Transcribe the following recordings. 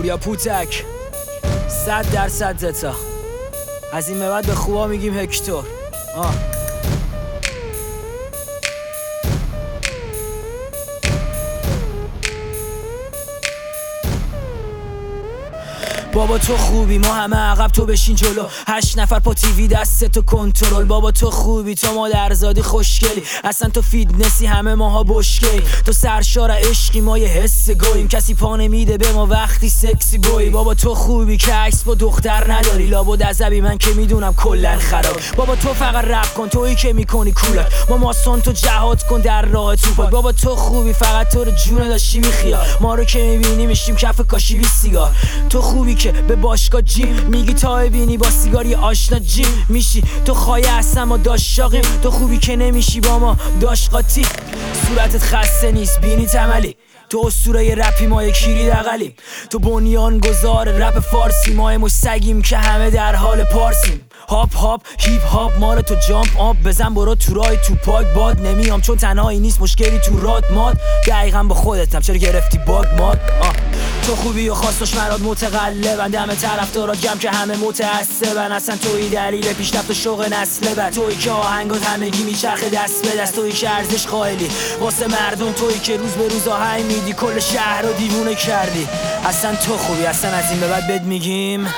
پوریا پوتک؟ صد درصد زتا. از این به به خوبا میگیم هکتور. آه. بابا تو خوبی ما همه عقب تو بشین جلو. هشت نفر پا تیوی دست تو کنترل. بابا تو خوبی تو مادرزادی خوشگلی. اصلا تو فیتنسی همه ماها بشگی تو سرشار عشقی ما یه حس گویم کسی پا نمیده به ما وقتی سکسی بوی. بابا تو خوبی که عکس با دختر نداری. لابد عذبی من که می‌دونم کلا خراب. بابا تو فقط رپ کن تویی که می‌کنی کولک ما ماسون تو جهاد کن در راه توپاک بابا تو خوبی فقط تو رو جونه داشتی میخیا ما رو که می‌بینی میشیم کف کاشی بی سیگار تو خوبی که به باشگاه جیم میگی تا ببینی با سیگاری آشنا جیم میشی. تو خواهی اصلا ما داشت شاقیم تو خوبی که نمیشی با ما. داشت قاطی. صورتت خسته نیست. بینی تملی. تو اسطوره رپی ما کیری دقلیم تو بنیان گذار رپ فارسی. ما مش سگیم که همه در حال پارسیم. هاپ هاپ هیپ هاپ مال تو جامپ آب بزن. برو تو رای تو پاک باد. نمیام چون تنهایی نیست. مشکلی تو راد ماد. دقیقا با خودتم. چرا گرفتی باگ ماد؟ آه. تو خوبی و خواستش مراد متقلبن دم طرفدارات جمع که همه متعصبن. اصلا توی دلیل پیشرفت و شوق نسل بعد توی که آهنگات همگی میچرخه دست به دست. توی که ارزش قائلی. واسه مردم توی که روز به روز آهنگ میدی. کل شهر رو دیوونه کردی. اصلا تو خوبی. اصلا از این به بعد بد میگیم.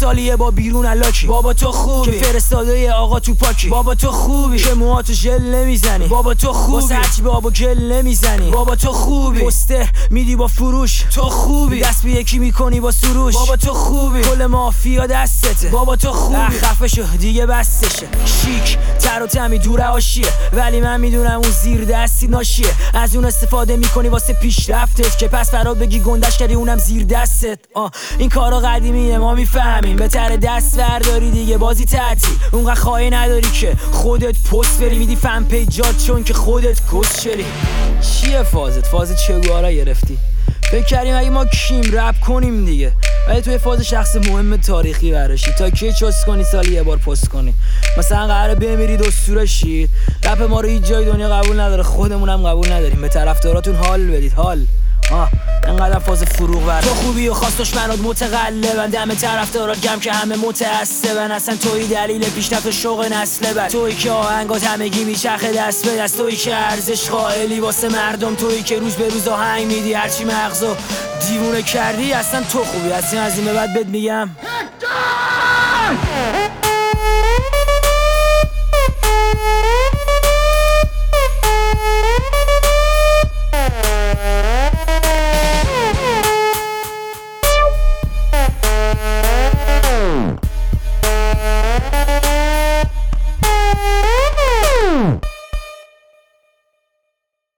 سالیه با بیرون الاکی بابا تو خوبی. که فرستاده آقا تو پاکی. بابا تو خوبی. که موهاتو ژل نمی‌زنی. بابا تو خوبی. واسه هرچی به آب گل نمی‌زنی. بابا تو خوبی. پسته میدی با فروش. تو خوبی. دست به یکی می‌کنی با سروش. بابا تو خوبی. کل مافیا دستته. بابا تو خوبی. خفه شو دیگه بستشه. شیک تر و تمی دور آشیه ولی من می‌دونم اون زیر دستی ناشیه. از اون استفاده می‌کنی واسه پیشرفتت. که پس فرا بگی گندش کردی اونم زیر دستت. آه این کارا قدیمیه ما می‌فهمیم. بهتره دست برداری دیگه بازی تعطیل. اونقدر خواهی نداری که خودت پست بری میدی فن پیجات چون که خودت کس شری چیه فازت؟ فاز چگوارا گرفتی؟ فکر کردیم اگه ما کیم رپ کنیم دیگه. ولی توی فاز شخص مهم تاریخی براشی تا کی چست کنی سالی یه بار پست کنی. مثلا قراره بمیرید اسطوره شید رپ ما رو هیچ جای دنیا قبول نداره. خودمونم قبول نداریم. به طرفداراتون حال بدید. حال. انقدر فاز فروغ ور تو خوبی و خواست دشمنات متقلبن دم طرفدارات گم که همه متعصبن. اصلا توی دلیل پیشرفت شوق نسل بعد. توی که آهنگات همگی میچرخه دست به دست. توی که ارزش قائلی واسه مردم. توی که روز به روز آهنگ میدی هرچی مغزو دیوونه کردی. اصلا تو خوبی اصلا از این به بعد بد میگم. Bye.